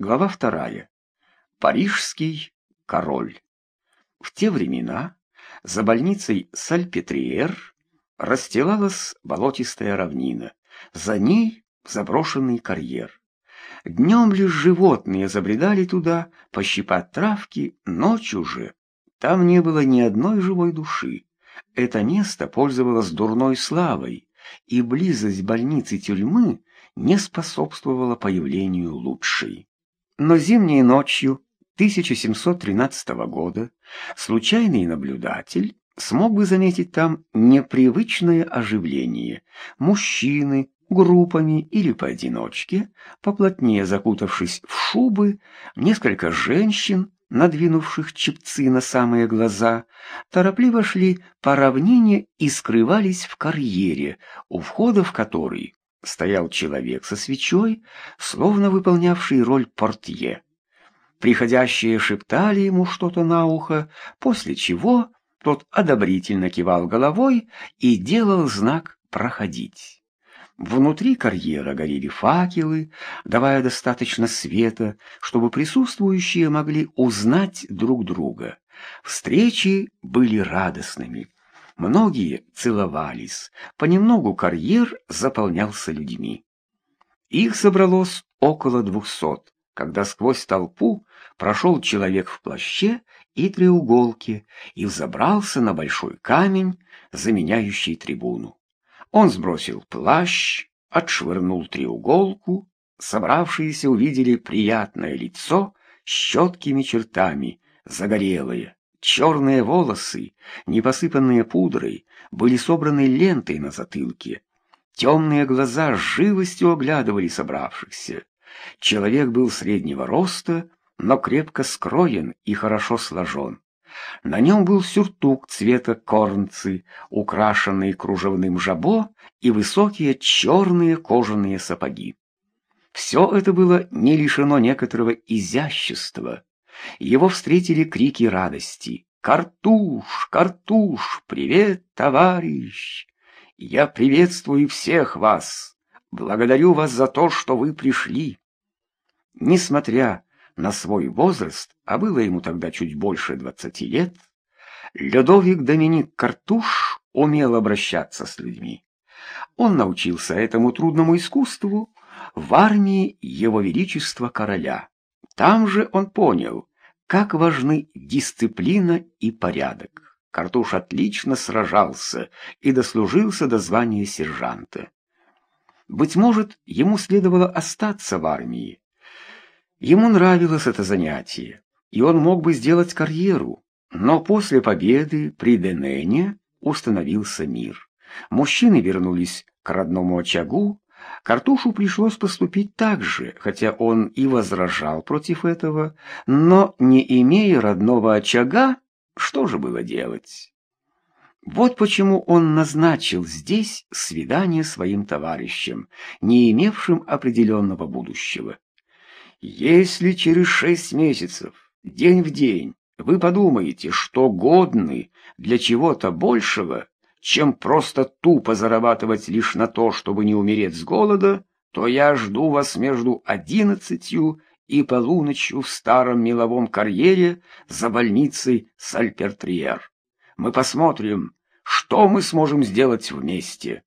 Глава вторая. Парижский король. В те времена за больницей Сальпетриер расстилалась болотистая равнина, за ней заброшенный карьер. Днем лишь животные забредали туда пощипать травки, ночью же там не было ни одной живой души. Это место пользовалось дурной славой, и близость больницы тюрьмы не способствовала появлению лучшей. Но зимней ночью 1713 года случайный наблюдатель смог бы заметить там непривычное оживление. Мужчины группами или поодиночке, поплотнее закутавшись в шубы, несколько женщин, надвинувших чепцы на самые глаза, торопливо шли по равнине и скрывались в карьере, у входа в который стоял человек со свечой, словно выполнявший роль портье. Приходящие шептали ему что-то на ухо, после чего тот одобрительно кивал головой и делал знак «проходить». Внутри карьера горели факелы, давая достаточно света, чтобы присутствующие могли узнать друг друга. Встречи были радостными. Многие целовались, понемногу карьер заполнялся людьми. Их собралось около двухсот, когда сквозь толпу прошел человек в плаще и треуголке и взобрался на большой камень, заменяющий трибуну. Он сбросил плащ, отшвырнул треуголку, собравшиеся увидели приятное лицо с четкими чертами, загорелое, Черные волосы, не посыпанные пудрой, были собраны лентой на затылке. Темные глаза живостью оглядывали собравшихся. Человек был среднего роста, но крепко скроен и хорошо сложен. На нем был сюртук цвета корнцы, украшенный кружевным жабо и высокие черные кожаные сапоги. Все это было не лишено некоторого изящества. Его встретили крики радости. «Картуш! Картуш! Привет, товарищ! Я приветствую всех вас! Благодарю вас за то, что вы пришли!» Несмотря на свой возраст, а было ему тогда чуть больше двадцати лет, Людовик Доминик Картуш умел обращаться с людьми. Он научился этому трудному искусству в армии Его Величества Короля. Там же он понял, как важны дисциплина и порядок. Картуш отлично сражался и дослужился до звания сержанта. Быть может, ему следовало остаться в армии. Ему нравилось это занятие, и он мог бы сделать карьеру, но после победы при Денене установился мир. Мужчины вернулись к родному очагу, Картушу пришлось поступить так же, хотя он и возражал против этого, но, не имея родного очага, что же было делать? Вот почему он назначил здесь свидание своим товарищам, не имевшим определенного будущего. Если через шесть месяцев, день в день, вы подумаете, что годны для чего-то большего, чем просто тупо зарабатывать лишь на то, чтобы не умереть с голода, то я жду вас между одиннадцатью и полуночью в старом меловом карьере за больницей Сальпертриер. Мы посмотрим, что мы сможем сделать вместе.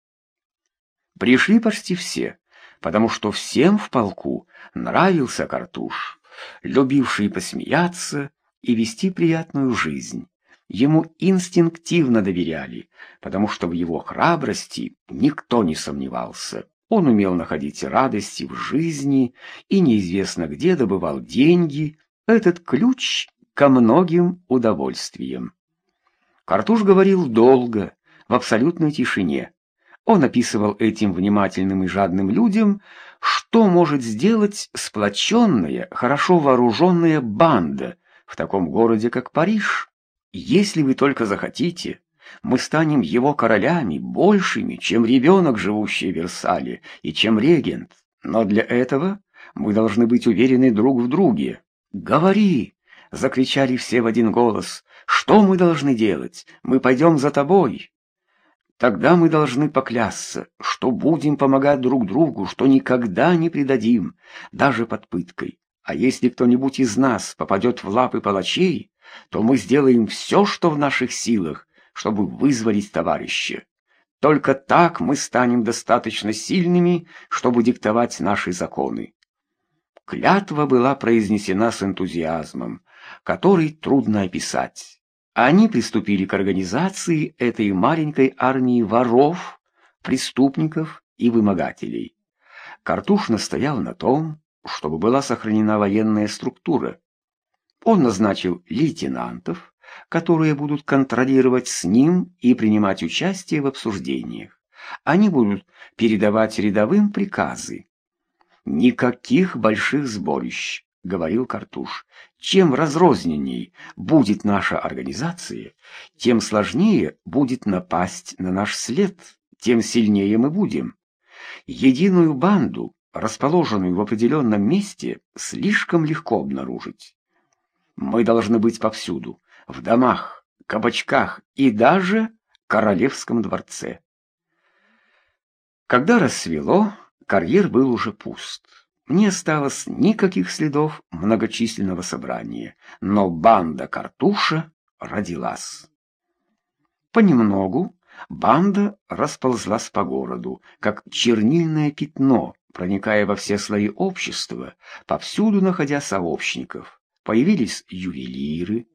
Пришли почти все, потому что всем в полку нравился Картуш, любивший посмеяться и вести приятную жизнь. Ему инстинктивно доверяли, потому что в его храбрости никто не сомневался. Он умел находить радости в жизни и неизвестно где добывал деньги, этот ключ ко многим удовольствиям. Картуш говорил долго, в абсолютной тишине. Он описывал этим внимательным и жадным людям, что может сделать сплоченная, хорошо вооруженная банда в таком городе, как Париж. Если вы только захотите, мы станем его королями, большими, чем ребенок, живущий в Версале, и чем регент. Но для этого мы должны быть уверены друг в друге. «Говори!» — закричали все в один голос. «Что мы должны делать? Мы пойдем за тобой!» Тогда мы должны поклясться, что будем помогать друг другу, что никогда не предадим, даже под пыткой. А если кто-нибудь из нас попадет в лапы палачей, то мы сделаем все, что в наших силах, чтобы вызволить товарища. Только так мы станем достаточно сильными, чтобы диктовать наши законы. Клятва была произнесена с энтузиазмом, который трудно описать. Они приступили к организации этой маленькой армии воров, преступников и вымогателей. Картуш настоял на том, чтобы была сохранена военная структура. Он назначил лейтенантов, которые будут контролировать с ним и принимать участие в обсуждениях. Они будут передавать рядовым приказы. Никаких больших сборищ, — говорил Картуш. «Чем разрозненней будет наша организация, тем сложнее будет напасть на наш след, тем сильнее мы будем. Единую банду, расположенную в определенном месте, слишком легко обнаружить. Мы должны быть повсюду, в домах, кабачках и даже королевском дворце». Когда рассвело, карьер был уже пуст не осталось никаких следов многочисленного собрания, но банда Картуша родилась. Понемногу банда расползлась по городу, как чернильное пятно, проникая во все слои общества, повсюду находя сообщников. Появились ювелиры,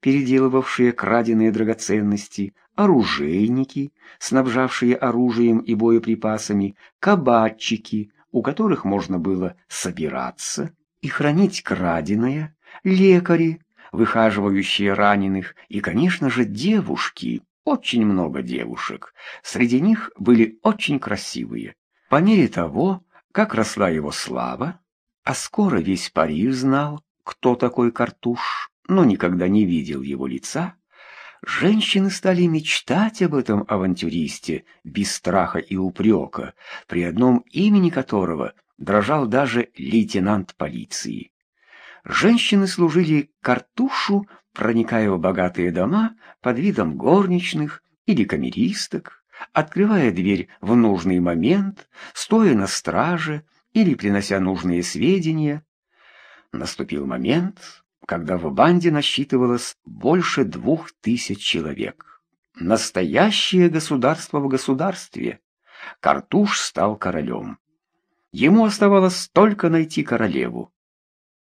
переделывавшие краденые драгоценности, оружейники, снабжавшие оружием и боеприпасами, кабачики, у которых можно было собираться и хранить краденое, лекари, выхаживающие раненых, и, конечно же, девушки, очень много девушек. Среди них были очень красивые. По мере того, как росла его слава, а скоро весь Париж знал, кто такой Картуш, но никогда не видел его лица, Женщины стали мечтать об этом авантюристе без страха и упрека, при одном имени которого дрожал даже лейтенант полиции. Женщины служили картушу, проникая в богатые дома под видом горничных или камеристок, открывая дверь в нужный момент, стоя на страже или принося нужные сведения. Наступил момент, когда в банде насчитывалось больше двух тысяч человек. Настоящее государство в государстве. Картуш стал королем. Ему оставалось только найти королеву.